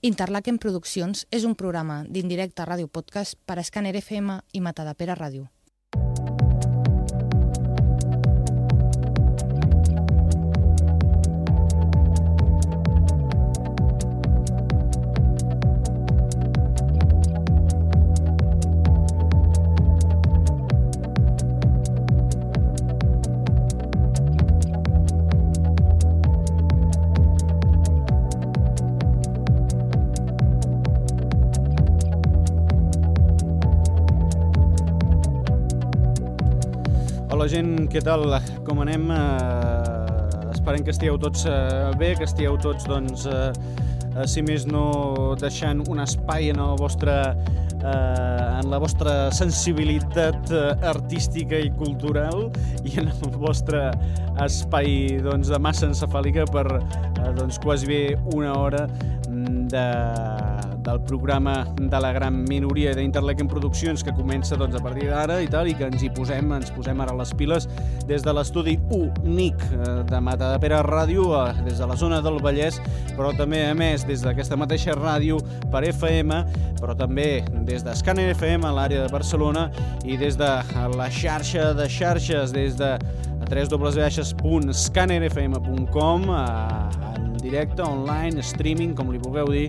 Interlaken Produccions és un programa d'indirecte ràdio podcast per a Scanner FM i Matadepera Ràdio. Què tal? Com anem? Eh, esperem que estigueu tots eh, bé, que estigueu tots, doncs, eh, eh, si més no, deixant un espai en el vostre eh, en la vostra sensibilitat eh, artística i cultural i en el vostre espai doncs, de massa encefàlica per eh, doncs, quasi bé una hora de, del programa de la gran minoria d'Interlequem Produccions que comença doncs, a partir d'ara i tal i que ens hi posem, ens posem ara les piles des de l'estudi únic de Mata de Pere Ràdio, eh, des de la zona del Vallès, però també a més des d'aquesta mateixa ràdio per FM, però també des d'Escàner FM a l'àrea de Barcelona i des de la xarxa de xarxes, des de www.scannerfm.com en directe, online, streaming, com li vulgueu dir,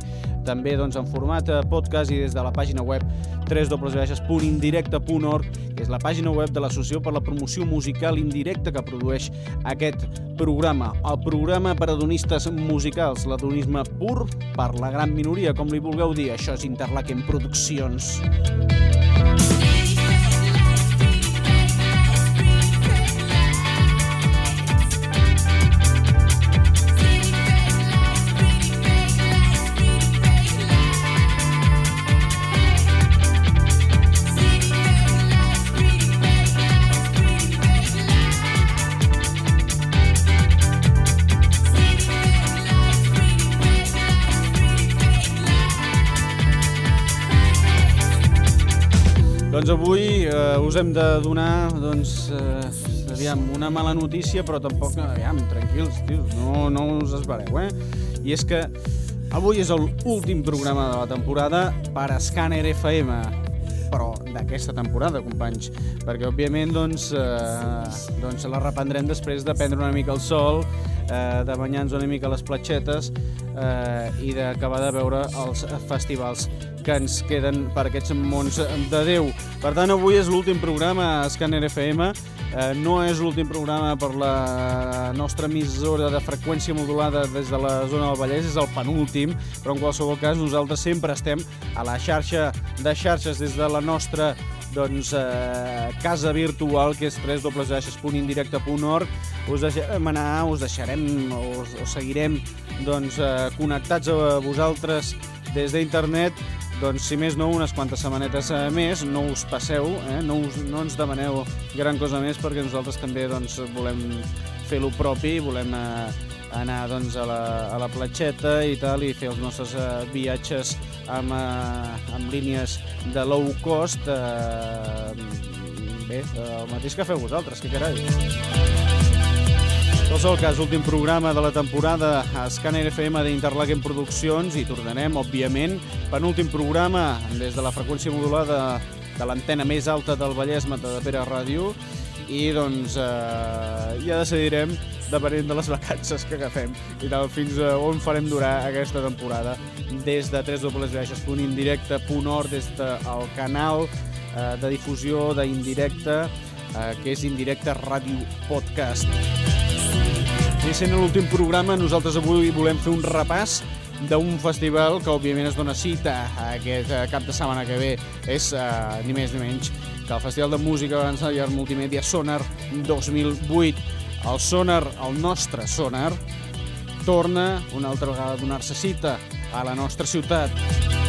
també doncs, en format podcast i des de la pàgina web www.indirecte.org, que és la pàgina web de l'Associació per la Promoció Musical Indirecta que produeix aquest programa. El programa per adonistes musicals, l'adonisme pur per la gran minoria, com li vulgueu dir. Això és Interlaken Produccions. Música Doncs avui eh, us hem de donar doncs, eh, aviam, una mala notícia, però tampoc, aviam, tranquils, tios, no, no us esbareu, eh? I és que avui és l'últim programa de la temporada per Scanner FM, però d'aquesta temporada, companys, perquè òbviament doncs, eh, doncs la reprendrem després de prendre una mica el sol, eh, de banyar-nos una mica les platxetes eh, i d'acabar de veure els festivals que ens queden per aquests mons de Déu. Per tant, avui és l'últim programa a Scanner FM. Eh, no és l'últim programa per la nostra emissora de freqüència modulada des de la zona del Vallès, és el penúltim, però en qualsevol cas nosaltres sempre estem a la xarxa de xarxes des de la nostra doncs, eh, casa virtual que és www.indirecte.org us deixarem anar, us deixarem us, us seguirem doncs, eh, connectats a vosaltres des d'internet doncs, si més no, unes quantes setmanetes eh, més, no us passeu, eh? no, us, no ens demaneu gran cosa més perquè nosaltres també doncs, volem fer lo propi, volem eh, anar doncs, a, la, a la platxeta i tal i fer els nostres eh, viatges amb, eh, amb línies de low cost eh, bé, el mateix que feu vosaltres, que carai. Qualsevol cas, últim programa de la temporada a Scanner FM d'Interlaken Produccions i tornarem, òbviament, penúltim programa des de la freqüència modulada de l'antena més alta del Vallès Mata de Pere Ràdio i doncs eh, ja decidirem depenent de les vacances que agafem i tal, fins a on farem durar aquesta temporada des de www.indirecte.org des del canal eh, de difusió d'Indirecte eh, que és Indirecte Ràdio Podcast. I sent l'últim programa, nosaltres avui volem fer un repàs d'un festival que òbviament es dona cita aquest eh, cap de setmana que ve és uh, ni més ni menys que el Festival de Música Avançada i Art Multimèdia Sonar 2008. El Sonar, el nostre Sonar, torna una altra vegada a donar-se cita a la nostra ciutat.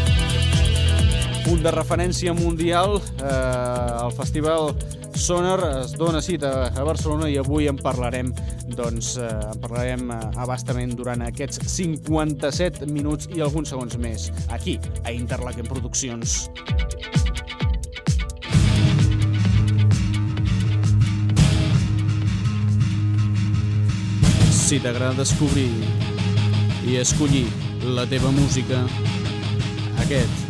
Punt de referència mundial, eh, el Festival Sonar es dona cita a Barcelona i avui en parlarem doncs eh, en parlarem eh, abastament durant aquests 57 minuts i alguns segons més aquí a Interlaken Produccions. Si t'agrada descobrir i escollir la teva música. Aquest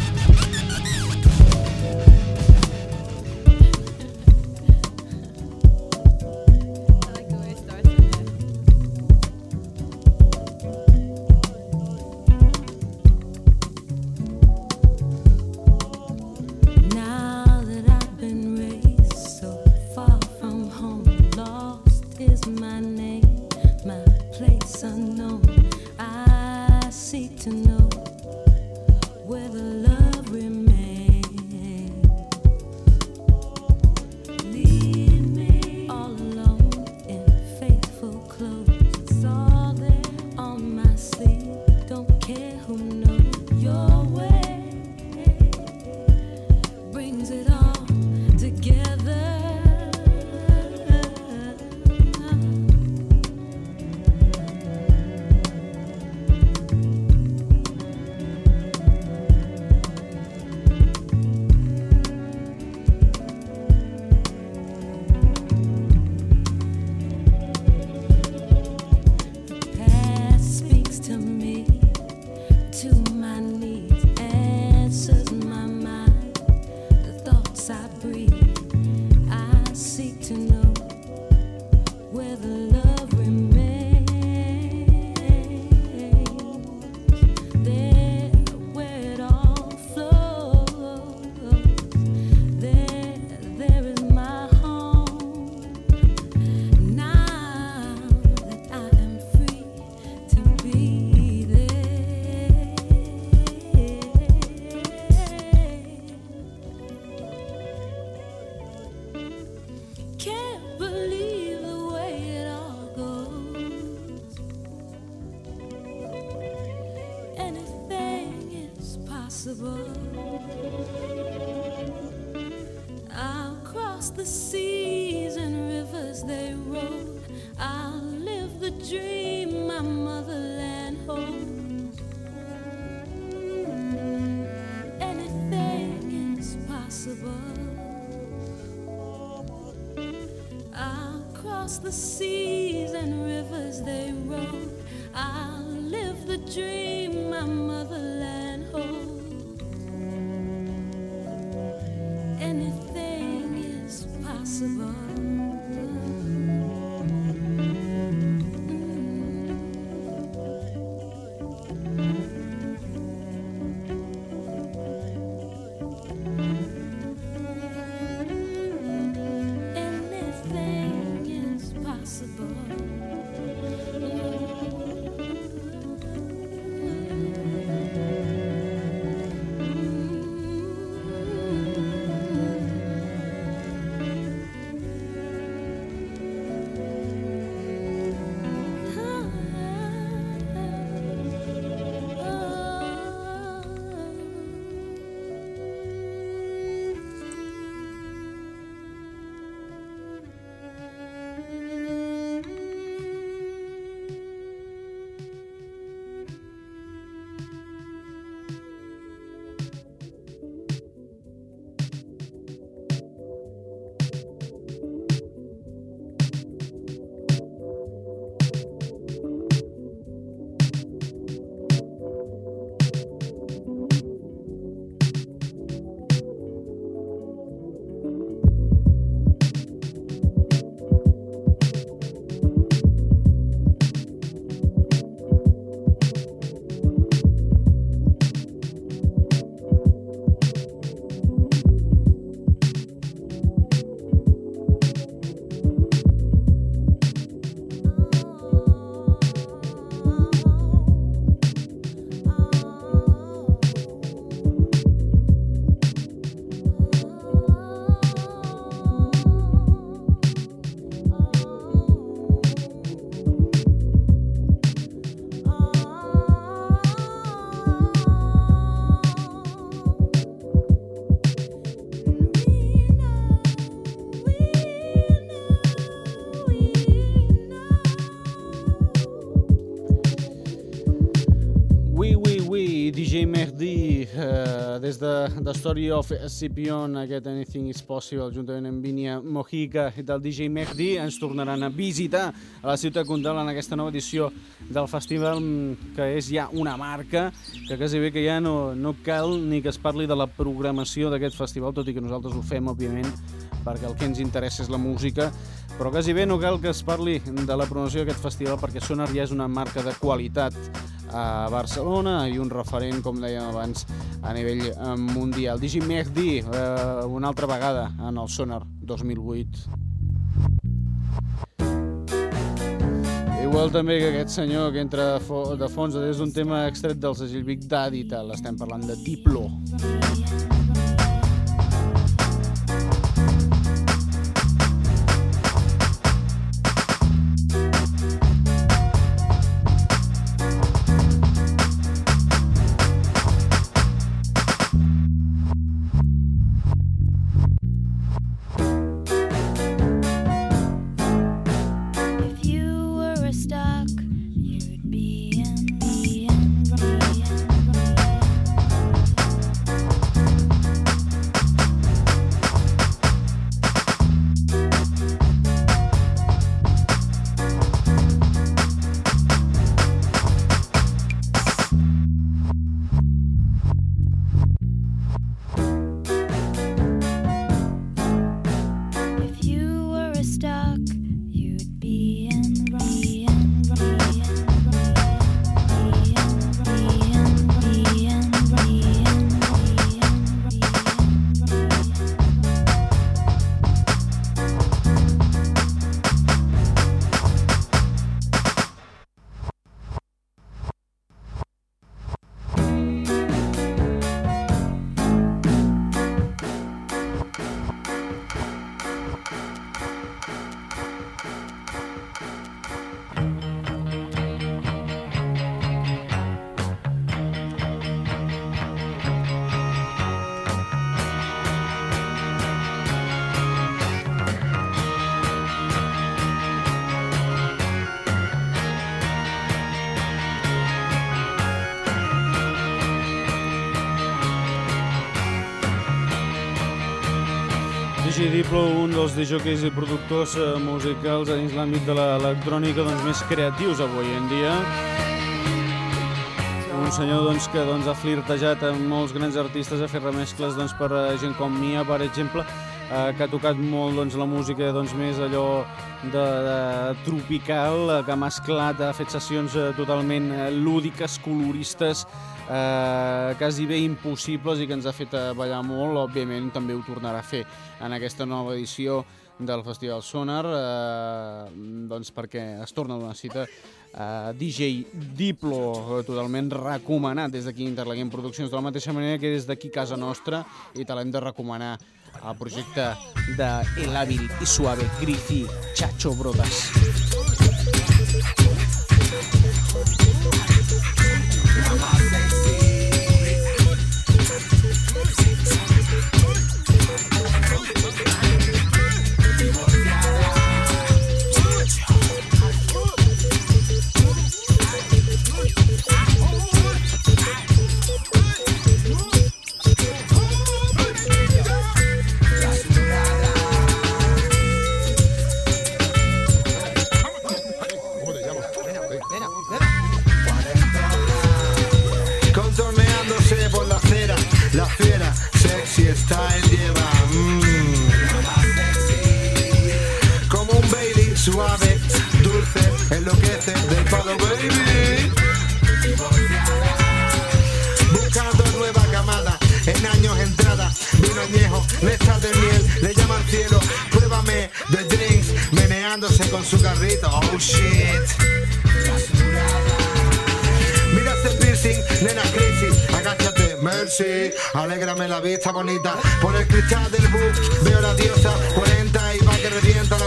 Story of Scipion, aquest Anything is Possible, juntament amb Vinia Mojica i del DJ Mehdi, ens tornaran a visitar a la ciutat Condal en aquesta nova edició del festival, que és ja una marca, que quasi bé que ja no, no cal ni que es parli de la programació d'aquest festival, tot i que nosaltres ho fem, òbviament, perquè el que ens interessa és la música, però quasi bé no cal que es parli de la promoció d'aquest festival perquè Sonar ja és una marca de qualitat a Barcelona i un referent, com dèiem abans, a nivell eh, mundial. Digi Mehdi, eh, una altra vegada en el Sonar 2008. Igual també que aquest senyor que entra de fons és un tema extret del segell Big Daddy, tal. estem parlant de Diplo. Diplo. Diplo, un dels DJs i productors eh, musicals dins l'àmbit de l'electrònica doncs, més creatius avui en dia. Un senyor doncs, que doncs, ha flirtejat amb molts grans artistes, ha fet remescles doncs, per a gent com Mia, per exemple, eh, que ha tocat molt doncs, la música doncs, més allò de, de tropical, eh, que ha mesclat, ha fet sessions eh, totalment eh, lúdiques, coloristes, eh, quasi bé impossibles i que ens ha fet ballar molt, òbviament també ho tornarà a fer en aquesta nova edició del Festival Sonar, eh, doncs perquè es torna a donar cita Uh, DJ Diplo, totalment recomanat. Des d'aquí Interleguem Produccions, de la mateixa manera que des d'aquí casa nostra i te l'hem de recomanar el projecte de El Hàbil i Suave Griffy Chacho enloquece del palo, baby. Buscando nueva camada, en años entrada, vino añejo, letras de miel, le llaman cielo, pruébame de drinks, meneándose con su carrito, oh shit. Mira ese piercing, nena crisis, agáchate. Mercy, alégrame la vista bonita. Por el cristal del bus veo la diosa 40 y va que revienta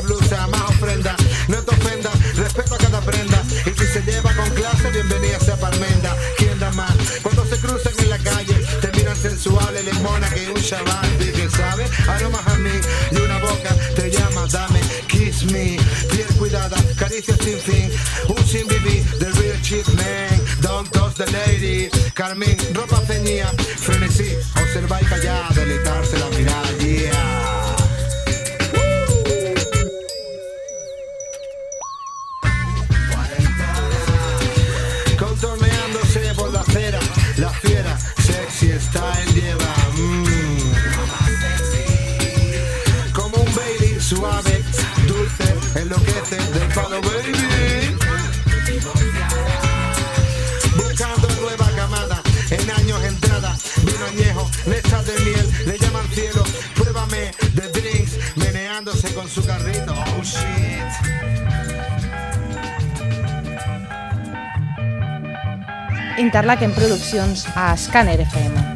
se lleva con clase, bienvenida sea Parmenda. ¿Quién da más? Cuando se cruzan en la calle, te miran sensual, limona que un chaval. Que sabe, aromas a mí y una boca te llama, dame, kiss me. Piel cuidada, caricia sin fin. Un sin vivir, the real cheap man. Don't touch the lady. Carmín, ropa ceñía, frenesí, observar y callar, deleitarse vino añejo, de miel, le llaman cielo, pruébame de drinks, meneándose con su carrito, oh shit. Interlaken Produccions a Scanner FM.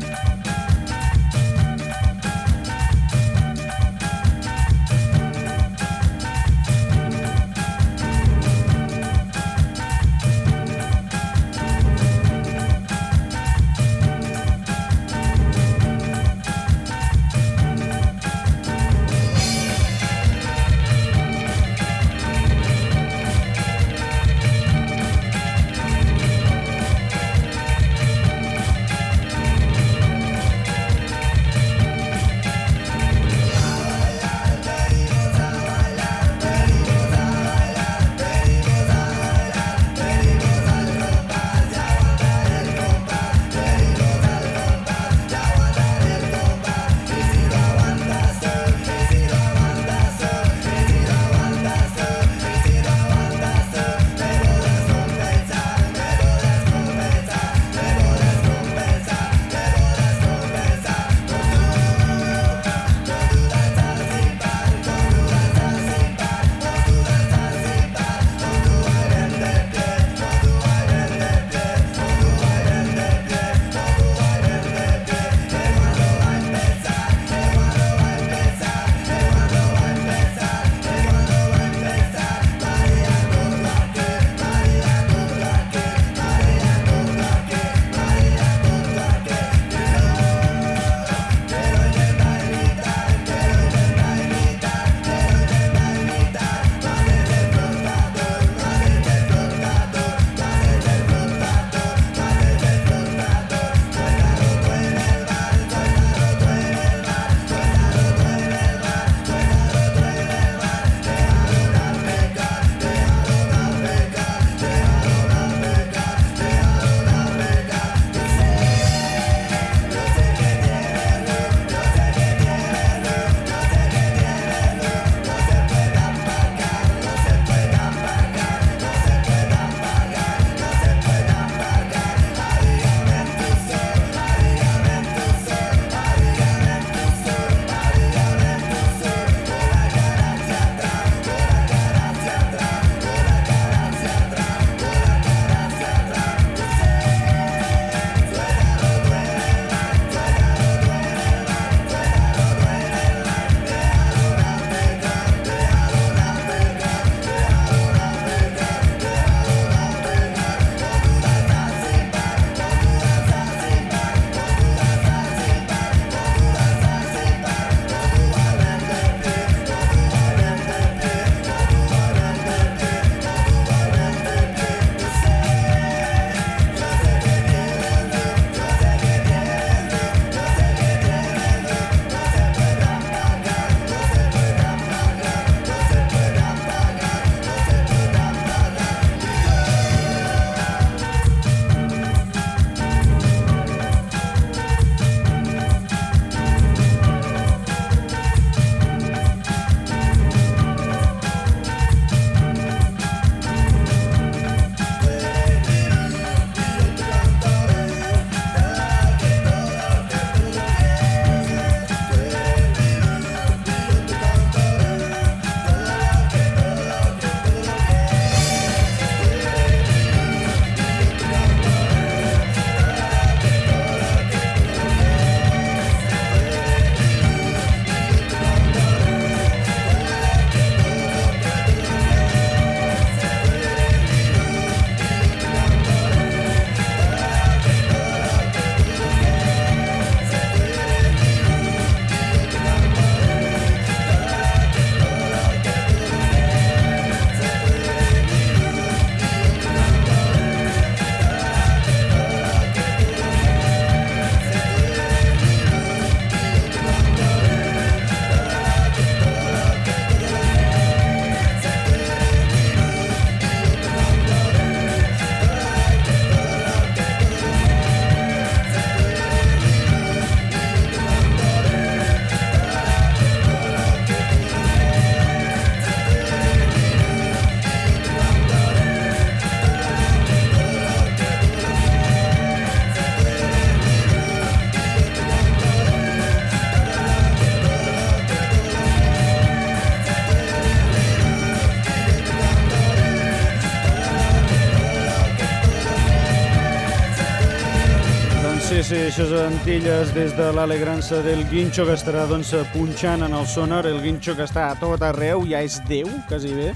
mateixes Antilles des de l'alegrança del Guincho que estarà doncs, punxant en el sonar, el Guincho que està a tot arreu, ja és Déu, quasi bé,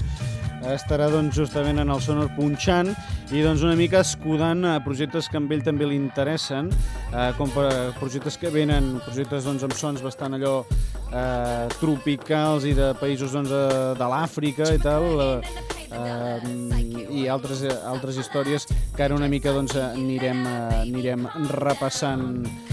estarà doncs, justament en el sonar punxant i doncs, una mica escudant a projectes que a ell també li interessen, eh, com per, eh, projectes que venen, projectes doncs, amb sons bastant allò eh, tropicals i de països doncs, eh, de l'Àfrica i tal, eh, eh, i altres, eh, altres històries que ara una mica doncs, eh, anirem, eh, anirem repassant.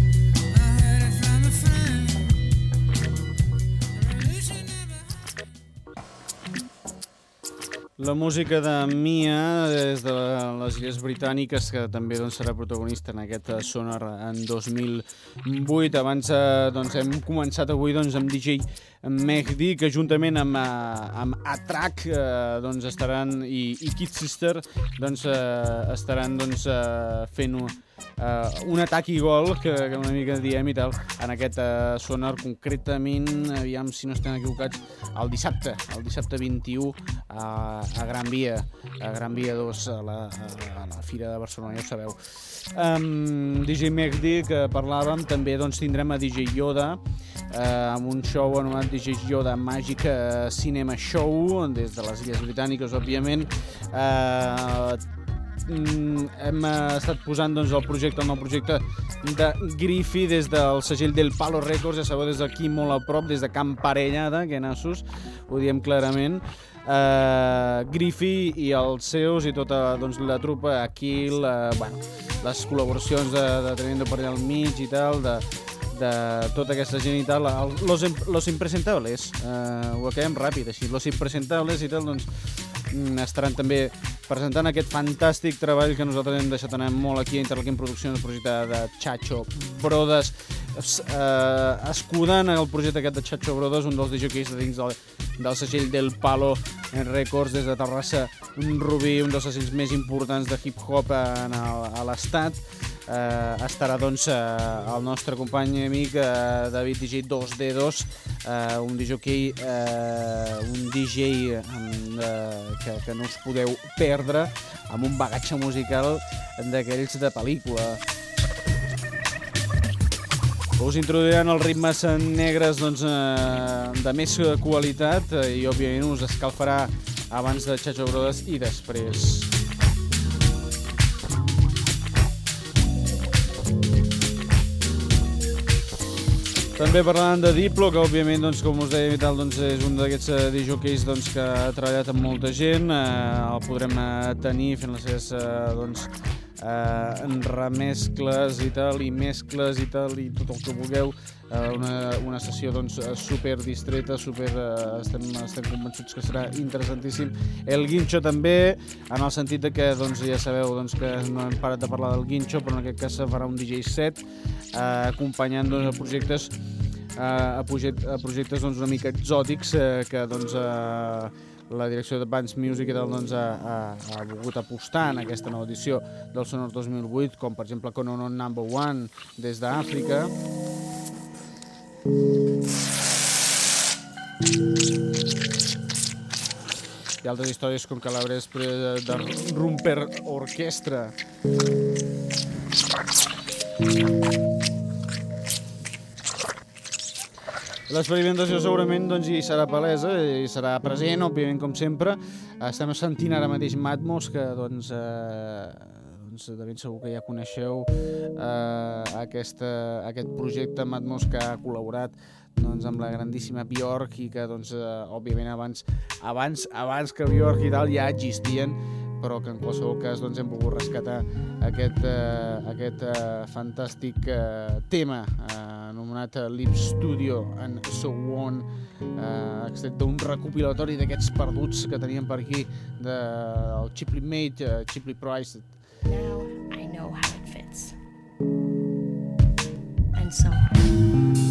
La música de Mia és de les Illes Britàniques, que també doncs, serà protagonista en aquest eh, Sonar en 2008. Abans eh, doncs, hem començat avui doncs, amb DJ Mehdi, que juntament amb, eh, amb Atrac doncs, estaran, i, i Kid Sister doncs, estaran doncs, fent un uh, un atac i gol, que, que una mica diem i tal, en aquest uh, sonar concretament, aviam si no estem equivocats, el dissabte, el dissabte 21 a, a Gran Via, a Gran Via 2, a la, a la Fira de Barcelona, ja ho sabeu. Um, DJ Megdi, que parlàvem, també doncs, tindrem a DJ Yoda, eh, amb un show anomenat DJ Yoda Magic eh, Cinema Show, des de les Illes Britàniques, òbviament. Eh, hem eh, estat posant doncs, el projecte, el nou projecte de Griffy des del segell del Palo Records, ja sabeu, des d'aquí molt a prop, des de Camp Parellada, que nassos, ho diem clarament. Uh, Griffy i els seus i tota doncs, la trupa aquí, la, bueno, les col·laboracions de, de Tremendo per allà al mig i tal, de, de tota aquesta gent i tal, los, los impresentables, uh, ho acabem ràpid així, los impresentables i tal, doncs mm, estaran també presentant aquest fantàstic treball que nosaltres hem deixat anar molt aquí a Interlaquim Produccions, el projecte de Chacho Brothers, es- eh, escudant el projecte aquest de Chacho Brothers, un dels DJs de dins del, del segell del Palo Records des de Terrassa, un rubí, un dels segells més importants de hip-hop en a l'estat, eh, estarà doncs eh, el nostre company i amic eh, David DJ 2D2 eh, un DJ eh, un DJ eh, que, que no us podeu perdre amb un bagatge musical d'aquells de pel·lícula us introduiran els ritmes negres doncs, eh, de més qualitat eh, i òbviament us escalfarà abans de Chacho Brothers i després. També parlant de Diplo, que òbviament, doncs, com us deia i tal, doncs, és un d'aquests DJs doncs, que ha treballat amb molta gent, eh, el podrem eh, tenir fent les seves eh, doncs, eh, remescles i tal, i mescles i tal, i tot el que vulgueu, una, una sessió doncs, eh, super distreta, super, eh, estem, estem convençuts que serà interessantíssim. El Guincho també, en el sentit de que doncs, ja sabeu doncs, que no hem parat de parlar del Guincho, però en aquest cas se farà un DJ set, eh, acompanyant doncs, a projectes eh, a, project, a projectes doncs, una mica exòtics eh, que doncs, eh, la direcció de Bands Music i tal, doncs, ha, ha, ha volgut apostar en aquesta nova edició del Sonor 2008, com per exemple Konono Number One des d'Àfrica. I altres històries com Calabres de, de Rumper Orquestra. L'experimentació segurament doncs, hi serà palesa, i serà present, òbviament, com sempre. Estem sentint ara mateix Matmos, que doncs, eh, doncs de ben segur que ja coneixeu eh, aquesta, aquest projecte Matmos que ha col·laborat doncs, amb la grandíssima Bjork i que, doncs, eh, òbviament, abans, abans, abans que Bjork i tal ja existien, però que en qualsevol cas doncs, hem volgut rescatar aquest, eh, aquest eh, fantàstic eh, tema eh, anomenat eh, Lip Studio and So On, eh, extret d'un recopilatori d'aquests perduts que teníem per aquí, de, el Cheaply Made, uh, Cheaply Priced. Now I know how it fits. And so on.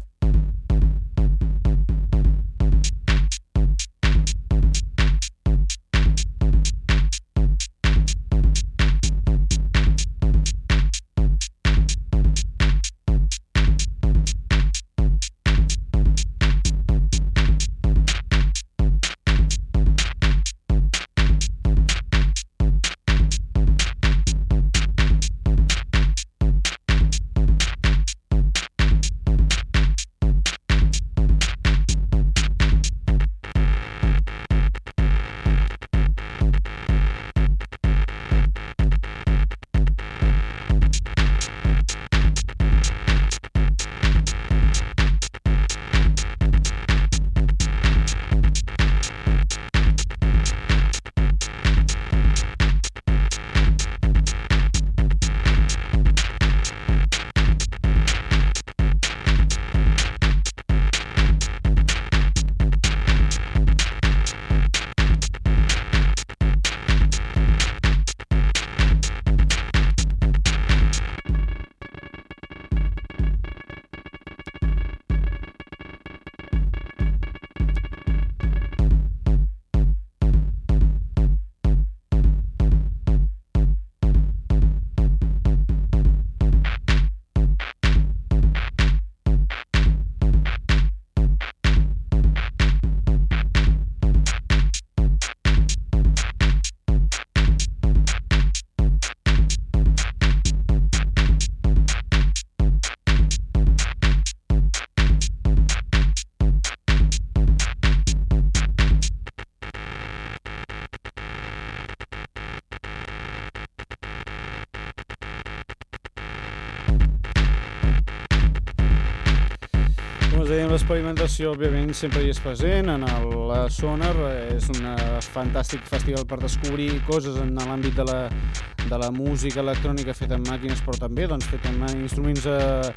L'experimentació, òbviament, sempre hi és present. En el Sonar és un fantàstic festival per descobrir coses en l'àmbit de, la, de la música electrònica feta amb màquines, però també doncs, feta amb instruments eh,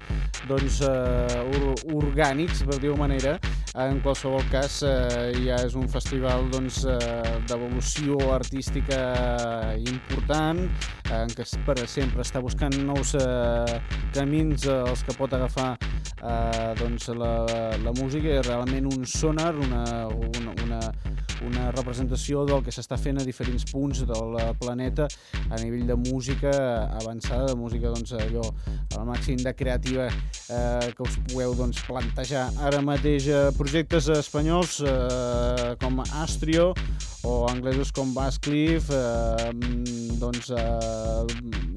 doncs, eh, orgànics, per dir-ho manera. En qualsevol cas, eh, ja és un festival doncs, eh, d'evolució artística important, eh, en què per sempre està buscant nous eh, camins eh, els que pot agafar eh, doncs la, la música és realment un sonar, una, una, una, una representació del que s'està fent a diferents punts del planeta a nivell de música avançada, de música doncs, allò al màxim de creativa eh, que us pugueu doncs, plantejar. Ara mateix eh, projectes espanyols eh, com Astrio o anglesos com Bascliff eh, doncs, eh,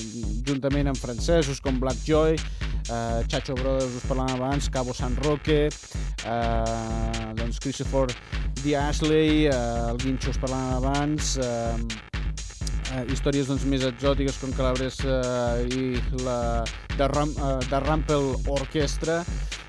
juntament amb francesos com Black Joy eh, Chacho Brothers us parlàvem abans, Cabo San Roque eh, doncs Christopher D. Ashley eh, el Guincho us parlàvem abans eh, eh, històries doncs, més exòtiques com Calabres eh, i la de, Ram, eh, de Rampel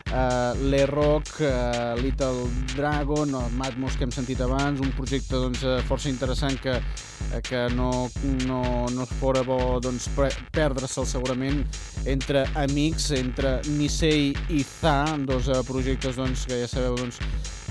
Orchestra Uh, l'E-Rock, uh, Little Dragon, o Matmos que hem sentit abans, un projecte doncs, uh, força interessant que, uh, que no, no, no es fora bo doncs, perdre-se'l segurament entre amics, entre Nisei i Za, dos projectes doncs, que ja sabeu doncs,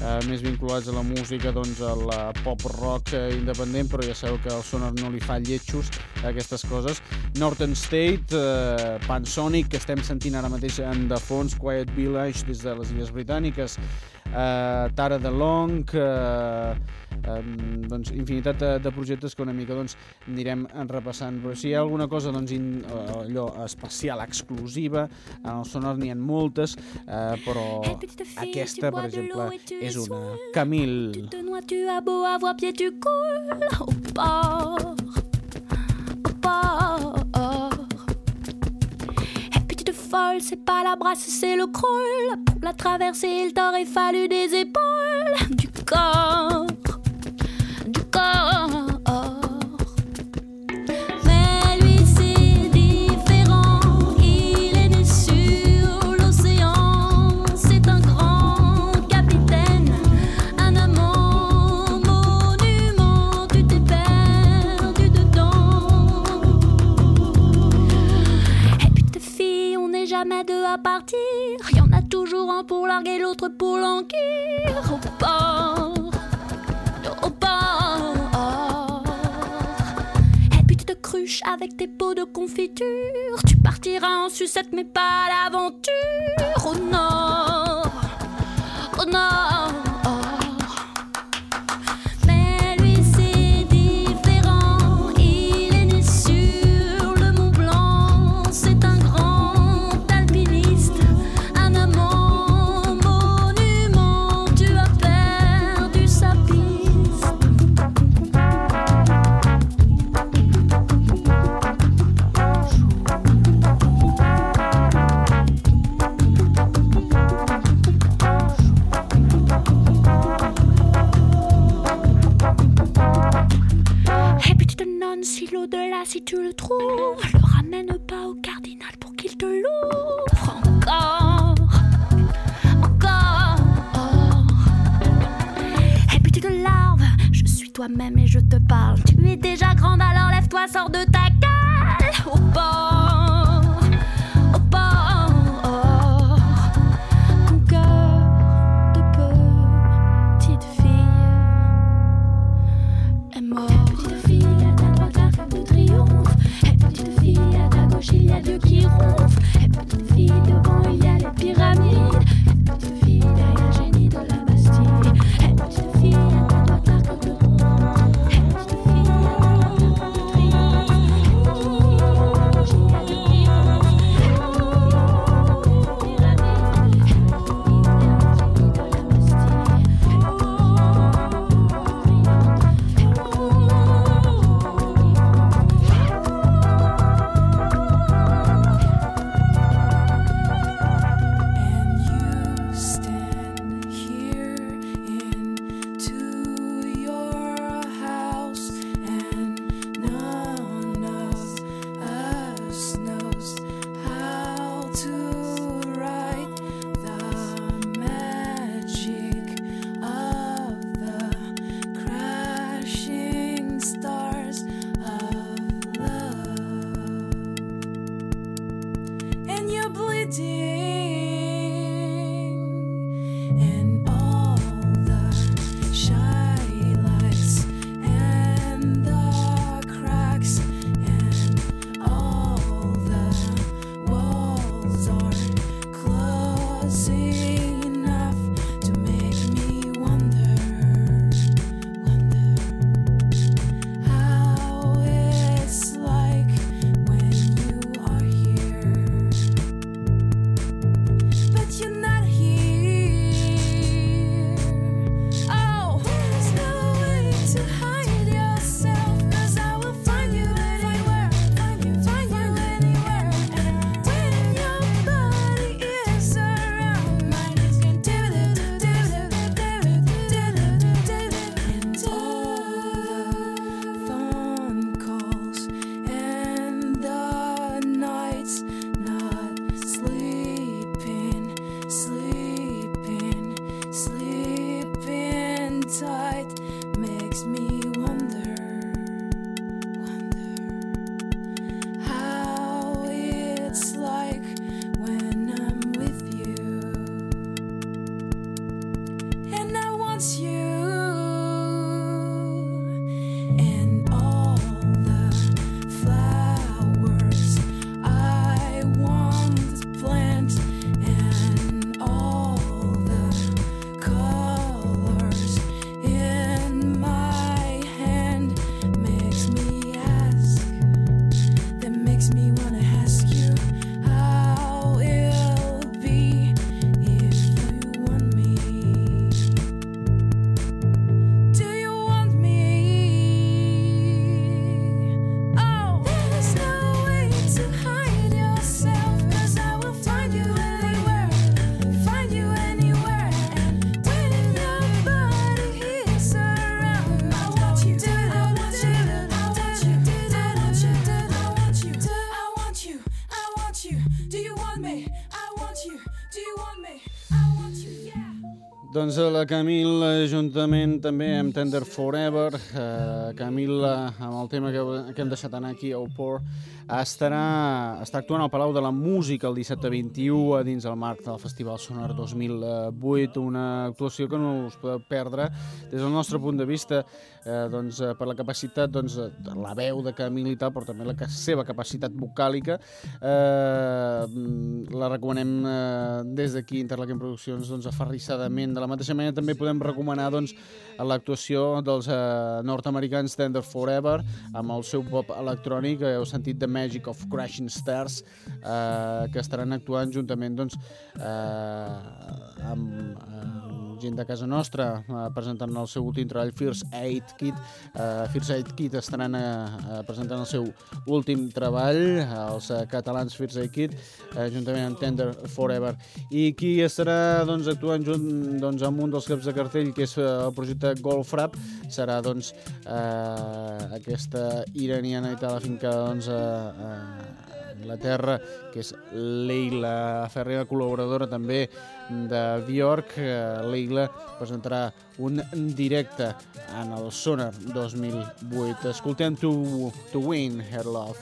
uh, més vinculats a la música, doncs, a la pop-rock uh, independent, però ja sabeu que al Sonar no li fa lletjos aquestes coses. Northern State, uh, Pansonic, que estem sentint ara mateix en de fons, Quiet Village, des de les Illes Britàniques, eh, Tara de Long, eh, eh, doncs infinitat de, de projectes que una mica doncs, anirem repassant. Però si hi ha alguna cosa doncs, in, allò especial, exclusiva, en el Sonar n'hi ha moltes, eh, però aquesta, per exemple, és una. Camille. Tu te noies, tu as beau avoir pied, tu coules au port. Au port. Et puis tu te folle, c'est pas la brasse, c'est le crawl. Pour la traverser, il t'aurait fallu des épaules. Du corps. Du corps. Mais lui, c'est différent. Il est né sur l'océan. C'est un grand capitaine. Un amant monument. Tu t'es avec tes pots de confiture. Tu partiras en sucette, mais pas l'aventure. Oh non, oh non. Doncs eh, la Camil, eh, juntament també amb Tender Forever, eh, Camil, eh, amb el tema que, que hem deixat anar aquí, El Pour, estarà, està actuant al Palau de la Música el dissabte 21 a dins el marc del Festival Sonar 2008, una actuació que no us podeu perdre des del nostre punt de vista eh, doncs, eh, per la capacitat, doncs, eh, la veu de Camil i tal, però també la seva capacitat vocàlica. Eh, la recomanem eh, des d'aquí, Interlaken Produccions, doncs, aferrissadament. De la mateixa manera també podem recomanar doncs, l'actuació dels eh, nord-americans Tender Forever amb el seu pop electrònic, heu sentit The Magic of Crashing Stars, eh, que estaran actuant juntament doncs, eh, amb, amb gent de casa nostra eh, presentant el seu últim treball First Aid Kit. Eh, First Aid Kit estaran eh, eh, presentant el seu últim treball els eh, catalans First Aid Kit eh, juntament amb Tender Forever. I qui estarà doncs, actuant junt doncs, amb un dels caps de cartell que és eh, el projecte Golf Rap serà doncs eh, aquesta iraniana i tal afincada doncs, a, a Anglaterra, que és Leila Ferrer, col·laboradora també de Bjork. Eh, Leila presentarà un directe en el Sonar 2008. Escoltem To, to Win Her Love.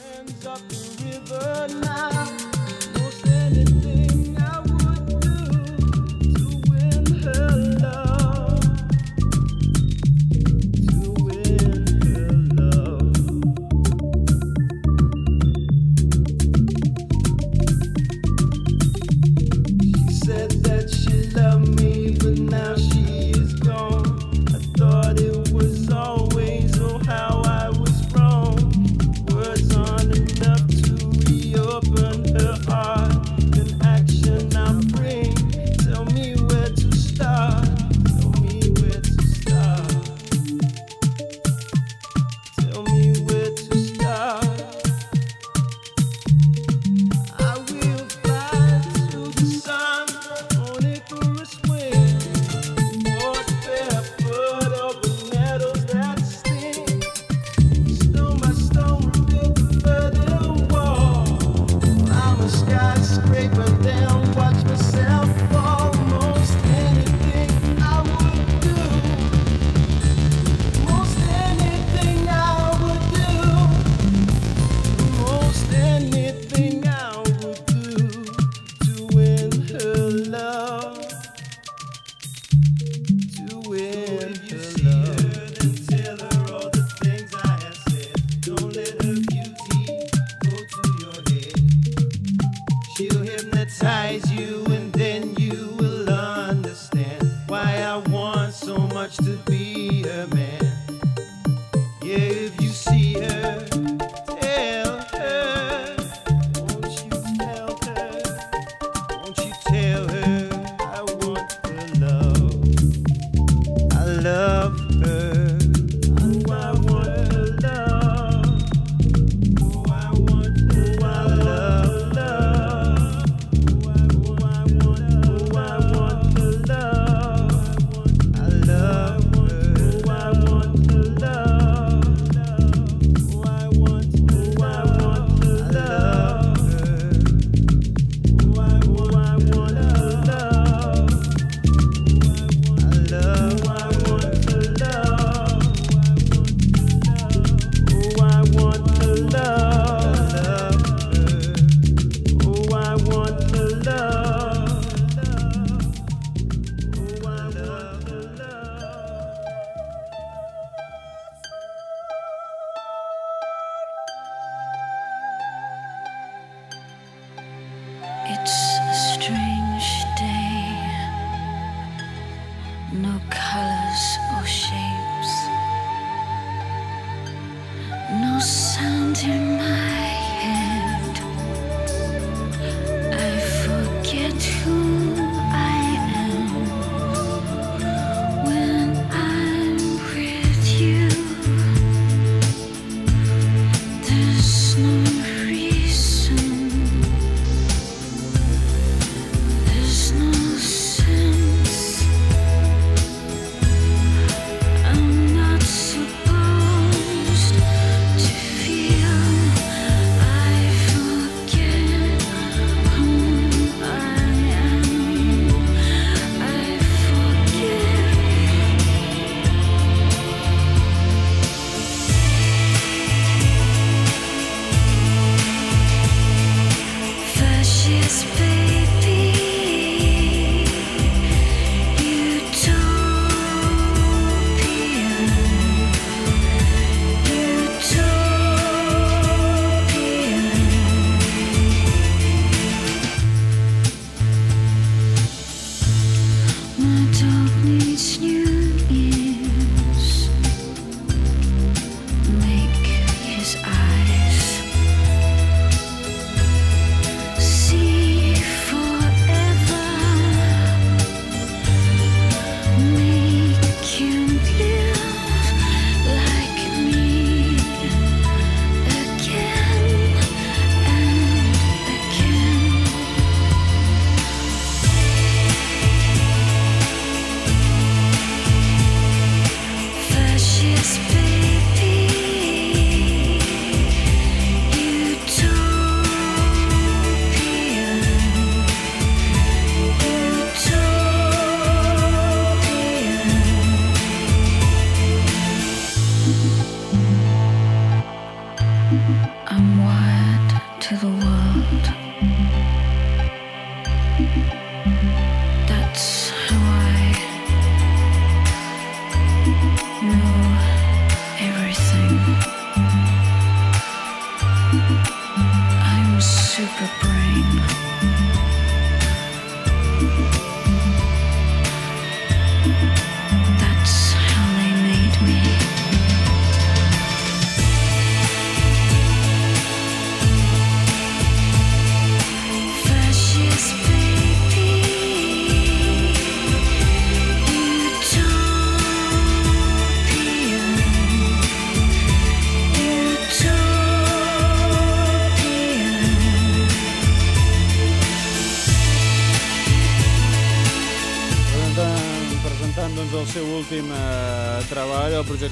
I'm wired to the world.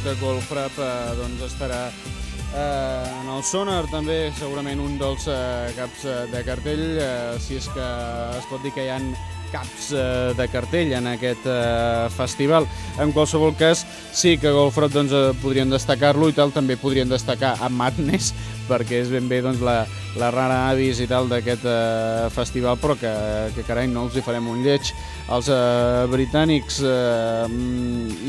Projecte Golfrap eh, doncs, estarà eh, en el Sonar, també segurament un dels eh, caps eh, de cartell, eh, si és que es pot dir que hi ha caps eh, de cartell en aquest eh, festival. En qualsevol cas, sí que Golfrap doncs, eh, podrien destacar-lo i tal, també podrien destacar a Madness, perquè és ben bé doncs, la, la rara avis i tal d'aquest eh, festival, però que, que carai, no els hi farem un lleig. Els eh, britànics eh,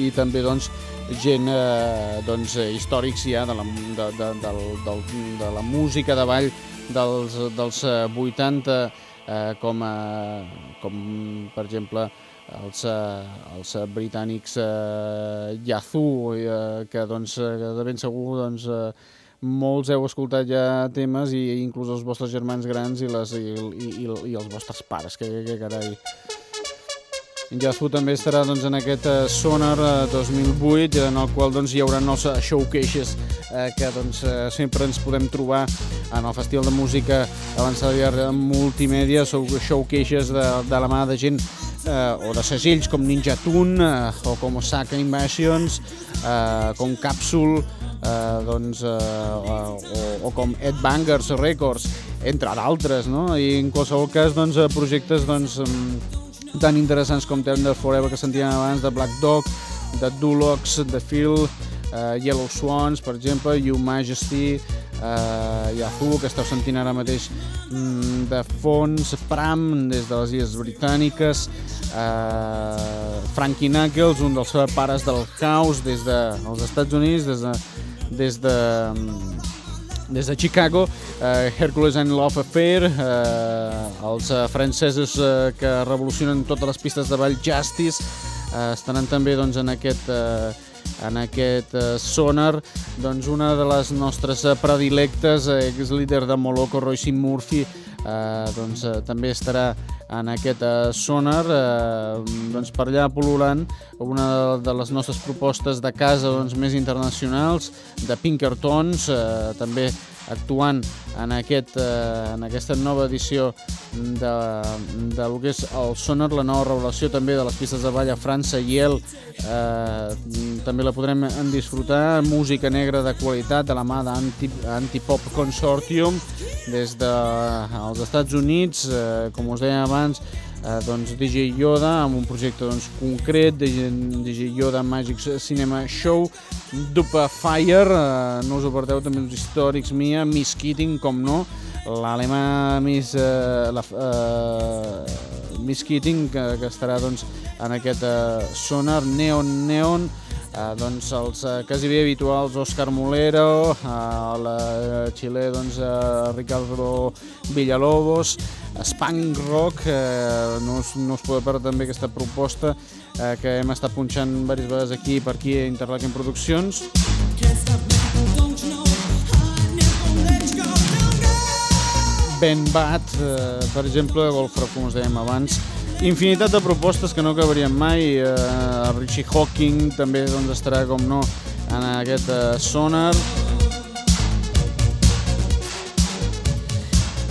i també doncs, gent eh, doncs, eh, històrics ja de la, de, de, del, del, de la música de ball dels, dels eh, 80, eh, com, eh, com per exemple els, eh, els eh, britànics eh, Yazoo, eh, que doncs, eh, de ben segur doncs, eh, molts heu escoltat ja temes i inclús els vostres germans grans i, les, i, i, i, els vostres pares, que, que carai. Yazoo també estarà doncs, en aquest eh, Sonar eh, 2008, en el qual doncs, hi haurà els eh, showcases eh, que doncs, eh, sempre ens podem trobar en el Festival de Música Avançada i Multimèdia, showcases de, de la mà de gent eh, o de segells com Ninja Tune eh, o com Osaka Invasions, eh, com Capsule, eh, doncs, eh, o, o com Ed Bangers Records, entre d'altres, no? I en qualsevol cas, doncs, eh, projectes doncs, mm, tan interessants com Tender Forever que sentíem abans, de Black Dog, de Dulox, de Phil, uh, Yellow Swans, per exemple, You Majesty, uh, Yahoo, que esteu sentint ara mateix mm, de fons, Pram, des de les Illes Britàniques, uh, Frankie Knuckles, un dels pares del caos des dels Estats Units, des de, des de, mm, des de Chicago, eh, Hercules and Love Affair, eh, els eh, francesos eh, que revolucionen totes les pistes de ball Justice, eh, estaran també doncs, en aquest, eh, en aquest eh, sonar. Doncs una de les nostres eh, predilectes, eh, ex-líder de Moloko, Royce Murphy, eh, doncs, eh, també estarà en aquest eh, sonar, eh, doncs per allà pol·lulant una de les nostres propostes de casa doncs, més internacionals, de Pinkertons, eh, també actuant en, aquest, eh, en aquesta nova edició de, de lo que és el Sonar, la nova revelació també de les pistes de ball a França i el eh, també la podrem en disfrutar, música negra de qualitat de la mà d'Antipop Consortium des dels de, Estats Units, eh, com us deia abans, eh, doncs DJ Yoda amb un projecte doncs, concret, DJ, DJ Yoda Magic Cinema Show, Dupa Fire, eh, no us ho perdeu, també uns històrics Mia, Miss Keating, com no, l'alemà Miss, eh, la, eh, Miss Keating, que, que estarà doncs, en aquest eh, sonar Neon Neon, eh, doncs els eh, quasi bé habituals Òscar Molero, eh, la xilè doncs, eh, Ricardo Villalobos, Spank Rock, eh, no, us, no us podeu perdre també aquesta proposta eh, que hem estat punxant diverses vegades aquí per aquí a Interlaken Produccions. Ben Bat, eh, per exemple, Golf Rock, com us dèiem abans, infinitat de propostes que no acabarien mai, eh, Richie Hawking també doncs, estarà, com no, en aquest eh, sonar.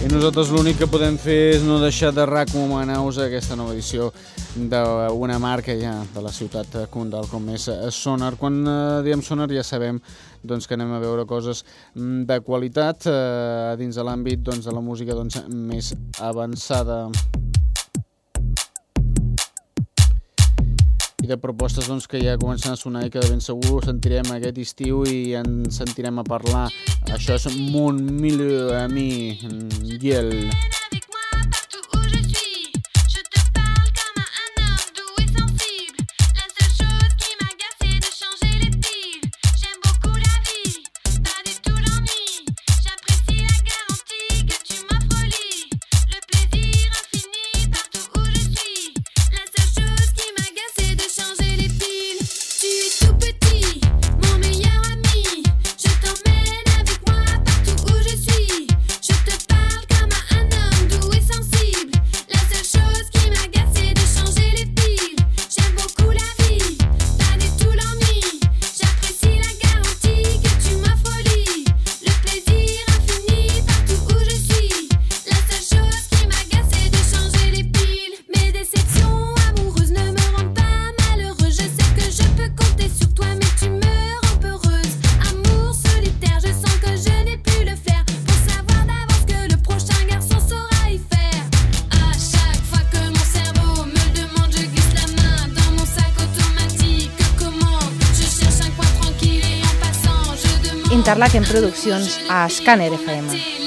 I nosaltres l'únic que podem fer és no deixar de recomanar-vos aquesta nova edició d'una marca ja de la ciutat condal com és Sonar. Quan eh, diem Sonar ja sabem doncs, que anem a veure coses mm, de qualitat eh, dins de l'àmbit doncs, de la música doncs, més avançada. I de propostes doncs, que ja comencen a sonar i que de ben segur sentirem aquest estiu i en sentirem a parlar. Això és Mon Milieu Ami Giel. avec demande. Interlaken Produccions a Scanner FM.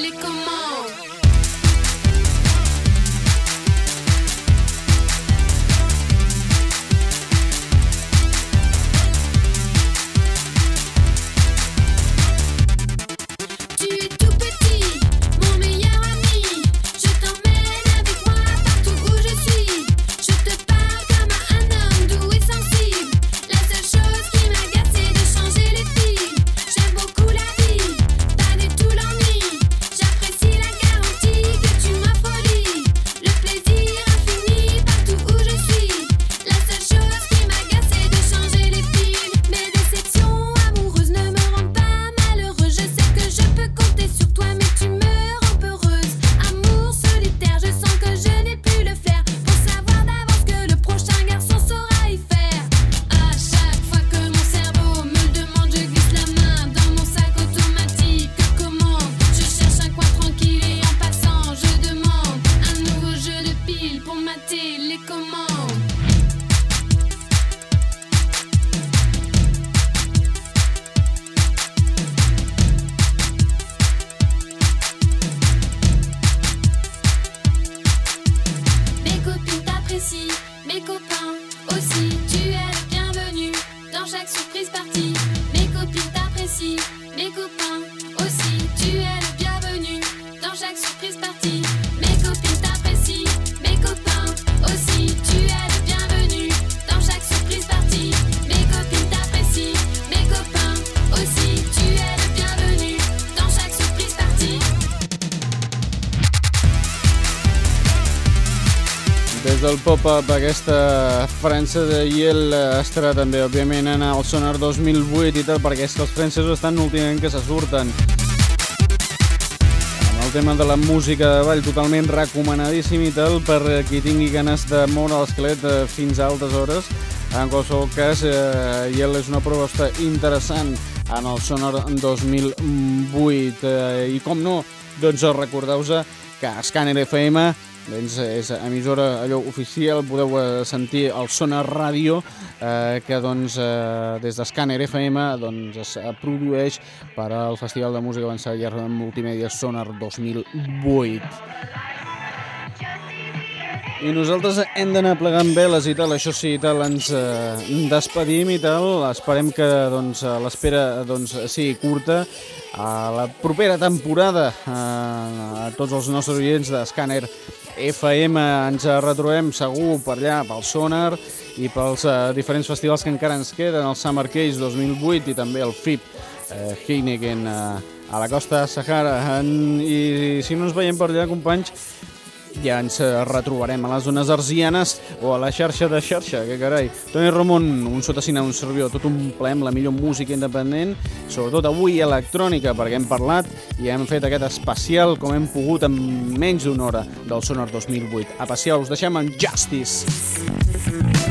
França Yel estarà també, òbviament, en el Sonar 2008 i tal, perquè és que els francesos estan últimament que se surten. Amb el tema de la música de ball totalment recomanadíssim i tal per qui tingui ganes de moure l'esquelet eh, fins a altes hores. En qualsevol cas, eh, Yel és una proposta interessant en el Sonar 2008. Eh, I com no, doncs recordeu-vos que Scanner FM doncs és emissora allò oficial, podeu eh, sentir el Sonar Ràdio eh, que doncs eh, des d'Scanner FM doncs es eh, produeix per al Festival de Música Avançada i Art Multimèdia Sonar 2008. I nosaltres hem d'anar plegant veles i tal, això sí, i tal, ens eh, despedim i tal, esperem que doncs, eh, l'espera doncs, sigui curta. A la propera temporada, eh, a tots els nostres oients de Scanner FM ens retrobem segur per allà, pel Sonar i pels eh, diferents festivals que encara ens queden, el Summer Case 2008 i també el FIP eh, Heineken eh, a la costa Sahara. En, I si no ens veiem per allà, companys, ja ens eh, retrobarem a les zones arsianes o a la xarxa de xarxa, que carai. Toni Ramon, un sotacina, un servidor, tot un ple amb la millor música independent, sobretot avui electrònica, perquè hem parlat i hem fet aquest especial com hem pogut en menys d'una hora del Sonar 2008. A passear, us deixem amb Justice.